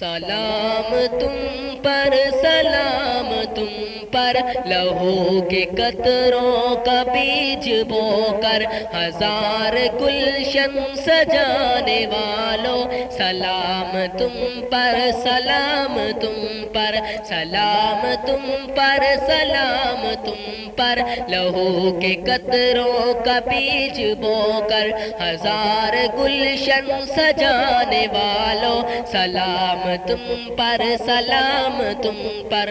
سلام تم پر، سلام تم پر۔ لہو کے قطروں کا بیج بو کر۔ ہزار گلشن سجانے والوں۔ سلام تم پر، سلام تم پر۔ سلام تم پر، سلام تم پر۔ لہو کے قطروں کا بیج بو کر۔ ہزار گلشن سجانے والوں۔ سلام تم پر سلام تم پر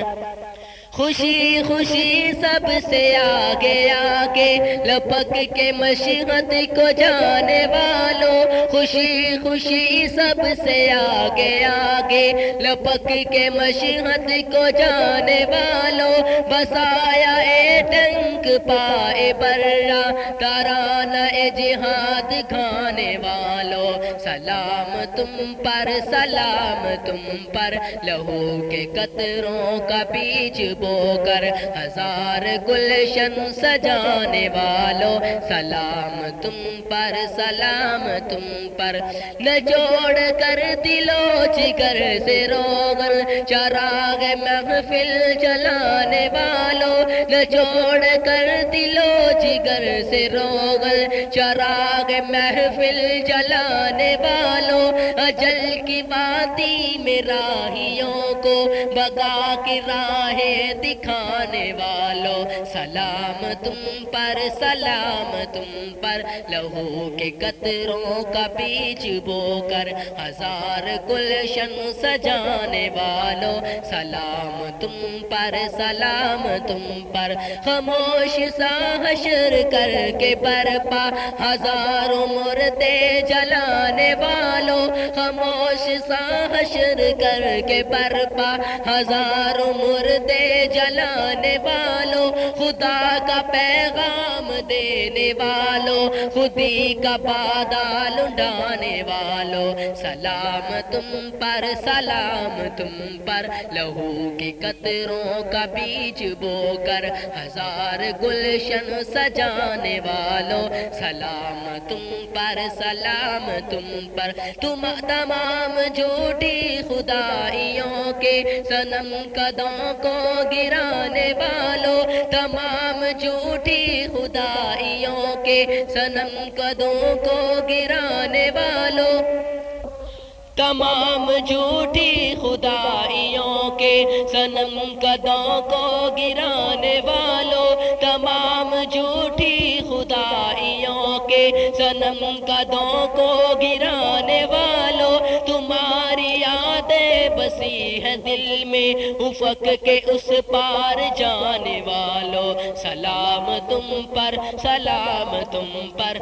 خوشی خوشی سب سے آگے آگے، لپک کے مشہد کو جانے والوں خوشی خوشی سب سے آگے آگے، لپک کے مشہد کو جانے والوں بسایا اے ٹنک پائے برا تارانہ اے جہاد کھانے والوں سلام تم پر، سلام تم پر، لہو کے قطروں کا بیج بو کر ہزار گلشن سجانے والوں سلام تم پر، سلام تم پر۔ نہ جوڑ کر دلو جگر سے روغن۔ چراغ محفل جلانے والوں نہ جوڑ کر دلو جگر سے روغن۔ چراغ محفل جلانے والوں اجل کی وادی میں راہیوں کو۔ بگا کی راہیں دکھانے والوں سلام تم پر، سلام تم پر۔ لہو کے قطروں کا بیج بو کر، ہزار گلشن سجانے والوں سلام تم پر، سلام تم پر۔ خاموش سا حشر کر کے برپا، ہزاروں مردے جلانے والوں خاموش سا حشر کر کے برپا، ہزاروں مردے جلانے والوں، خدا کا پیغام دینے والوں، خودی کا بادال اڈانے والوں۔ سلام تم پر، سلام تم پر۔ لہو کے قطروں کا بیج بو کر ہزار گلشن سجانے والوں۔ سلام تم پر، سلام تم پر۔ تم تمام جھوٹی خدائیوں کے سنم قدوں کو گرانے والوں، تمام جھوٹی خدائیوں کے سنم قدوں کو گرانے والوں۔ تمام جھوٹی خدائیوں کے سنم قدوں کو گرانے والوں، تمام جھوٹی خدائیوں کے سنم قدوں کو گرانے یادیں ہے دل میں افق کے اس پار جانے والوں سلام تم پر، سلام تم پر۔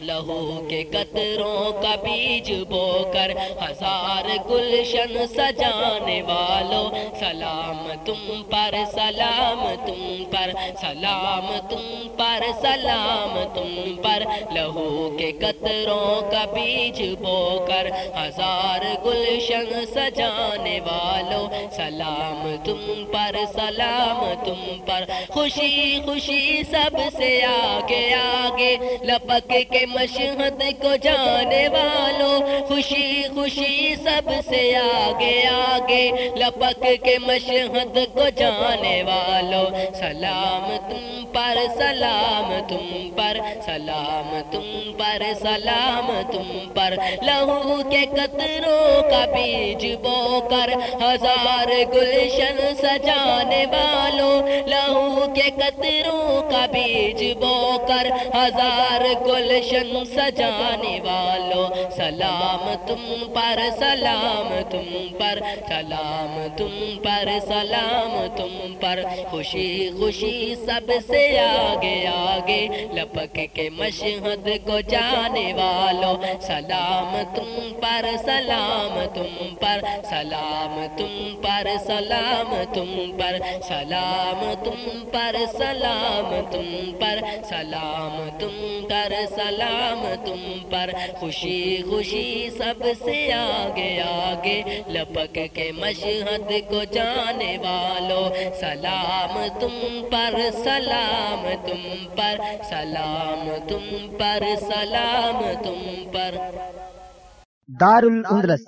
لہو کے قطروں کا بیج بو کر، ہزار گلشن سجانے والوں سلام تم پر سلام، تم پر سلام، تم پر سلام، تم پر لہو کے قطروں کا بیج بو کر ہزار گلشن سجانے والوں سلام تم پر سلام، تم پر خوشی خوشی سب سے آگے آگے۔ لپک کے مشہد کو جانے والوں خوشی خوشی سب سے آگے آگے۔ لپک کے مشہد کو جانے والوں سلام تم پر، سلام تم پر، سلام تم پر، سلام تم پر۔ لہو کے قطروں کا بیج بو کر ہزار گلشن سجانے والوں کے قطروں کا بیج بو کر ہزار گلشن سجانے والوں سلام تم پر، سلام تم پر، سلام تم پر، سلام تم پر۔ خوشی خوشی سب سے آ گیا آگے لپک کے مشہد کو جانے والوں سلام تم پر سلام تم پر سلام تم پر سلام تم پر سلام تم پر سلام تم پر سلام تم پر سلام تم پر خوشی خوشی سب سے آگے آگے لپک کے مشہد کو جانے والوں سلام تم پر سلام تم پر پر سلام تم پر سلام تم پر۔ دار الاندلس